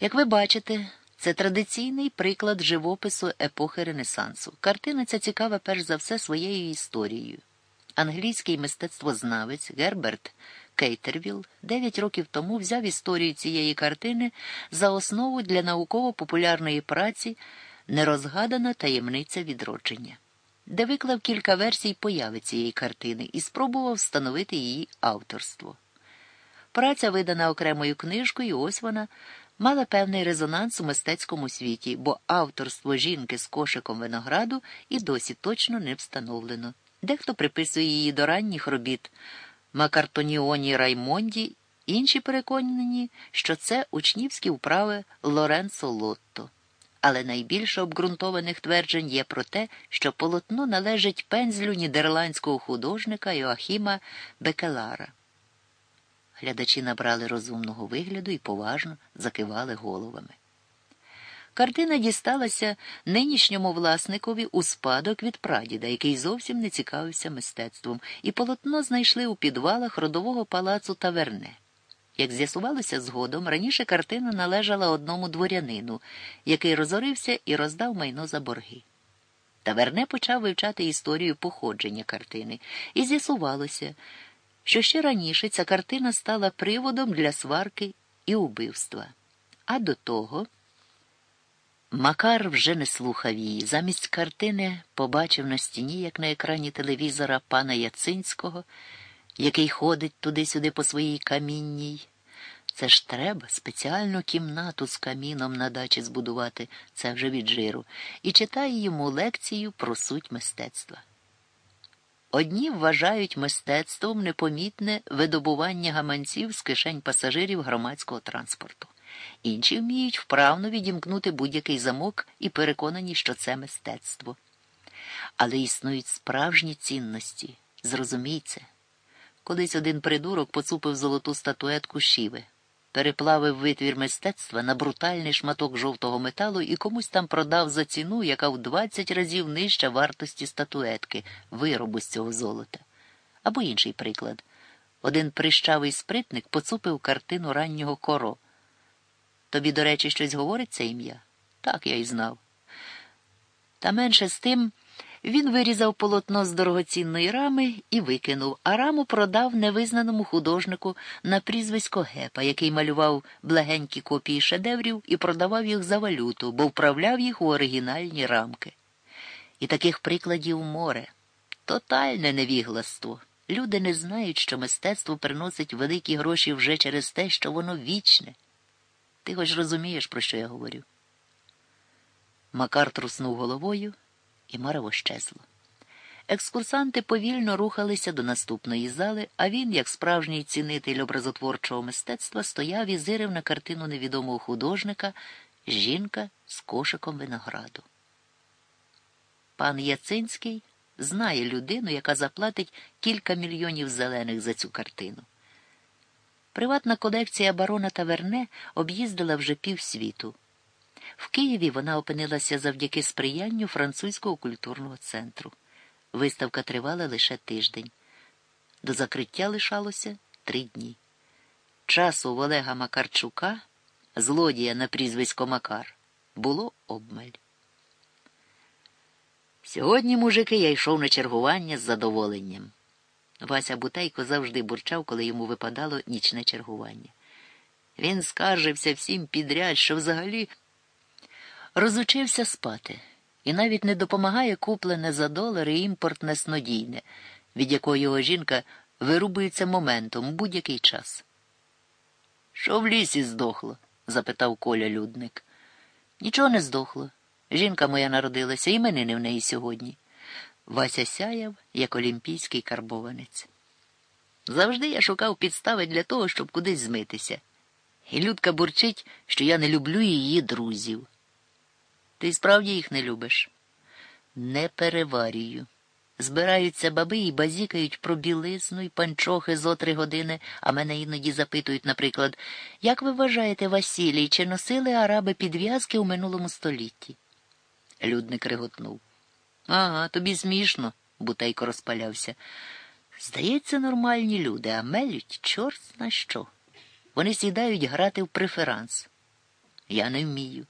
Як ви бачите, це традиційний приклад живопису епохи Ренесансу. Картина ця цікава перш за все своєю історією. Англійський мистецтвознавець Герберт Кейтервіл дев'ять років тому взяв історію цієї картини за основу для науково-популярної праці Нерозгадана таємниця відродження, де виклав кілька версій появи цієї картини і спробував встановити її авторство. Праця, видана окремою книжкою, ось вона мала певний резонанс у мистецькому світі, бо авторство жінки з кошиком винограду і досі точно не встановлено. Дехто приписує її до ранніх робіт Макартоніоні Раймонді, інші переконані, що це учнівські вправи Лоренцо Лотто. Але найбільше обґрунтованих тверджень є про те, що полотно належить пензлю нідерландського художника Йоахіма Бекелара. Глядачі набрали розумного вигляду і поважно закивали головами. Картина дісталася нинішньому власникові у спадок від прадіда, який зовсім не цікавився мистецтвом, і полотно знайшли у підвалах родового палацу Таверне. Як з'ясувалося згодом, раніше картина належала одному дворянину, який розорився і роздав майно за борги. Таверне почав вивчати історію походження картини, і з'ясувалося, що ще раніше ця картина стала приводом для сварки і убивства. А до того. Макар вже не слухав її. Замість картини побачив на стіні, як на екрані телевізора пана Яцинського, який ходить туди-сюди по своїй камінній. Це ж треба спеціальну кімнату з каміном на дачі збудувати, це вже від жиру, і читає йому лекцію про суть мистецтва. Одні вважають мистецтвом непомітне видобування гаманців з кишень пасажирів громадського транспорту. Інші вміють вправно відімкнути будь-який замок і переконані, що це мистецтво. Але існують справжні цінності. Зрозумійте. Колись один придурок поцупив золоту статуетку Шіви, переплавив витвір мистецтва на брутальний шматок жовтого металу і комусь там продав за ціну, яка в 20 разів нижча вартості статуетки, виробу з цього золота. Або інший приклад. Один прищавий спритник поцупив картину раннього коро. Тобі, до речі, щось говорить це ім'я? Так я й знав. Та менше з тим він вирізав полотно з дорогоцінної рами і викинув, а раму продав невизнаному художнику на прізвисько Гепа, який малював благенькі копії шедеврів і продавав їх за валюту, бо вправляв їх у оригінальні рамки. І таких прикладів море. Тотальне невігластво. Люди не знають, що мистецтво приносить великі гроші вже через те, що воно вічне. Ти хоч розумієш, про що я говорю? Макар труснув головою, і марево щезло. Екскурсанти повільно рухалися до наступної зали, а він, як справжній цінитель образотворчого мистецтва, стояв і зирив на картину невідомого художника жінка з кошиком винограду. Пан Яцинський знає людину, яка заплатить кілька мільйонів зелених за цю картину. Приватна колекція барона Таверне об'їздила вже півсвіту. В Києві вона опинилася завдяки сприянню французького культурного центру. Виставка тривала лише тиждень. До закриття лишалося три дні. Часу в Олега Макарчука, злодія на прізвисько Макар, було обмаль. Сьогодні, мужики, я йшов на чергування з задоволенням. Вася Бутейко завжди бурчав, коли йому випадало нічне чергування. Він скаржився всім підряд, що взагалі розучився спати і навіть не допомагає куплене за долари імпортне снодійне, від якого його жінка вирубується моментом будь-який час. Що в лісі здохло? запитав Коля людник. Нічого не здохло. Жінка моя народилася, іменини в неї сьогодні. Вася сяяв, як олімпійський карбованець. Завжди я шукав підстави для того, щоб кудись змитися. І Людка бурчить, що я не люблю її друзів. Ти справді їх не любиш? Не переварюю. Збираються баби і базікають про білизну і панчохи зо три години, а мене іноді запитують, наприклад, як ви вважаєте, Василій, чи носили араби підв'язки у минулому столітті? Людник реготнув. Ага, тобі смішно, бутейко розпалявся. Здається, нормальні люди, а мелють чорт на що. Вони сідають грати в преферанс. Я не вмію.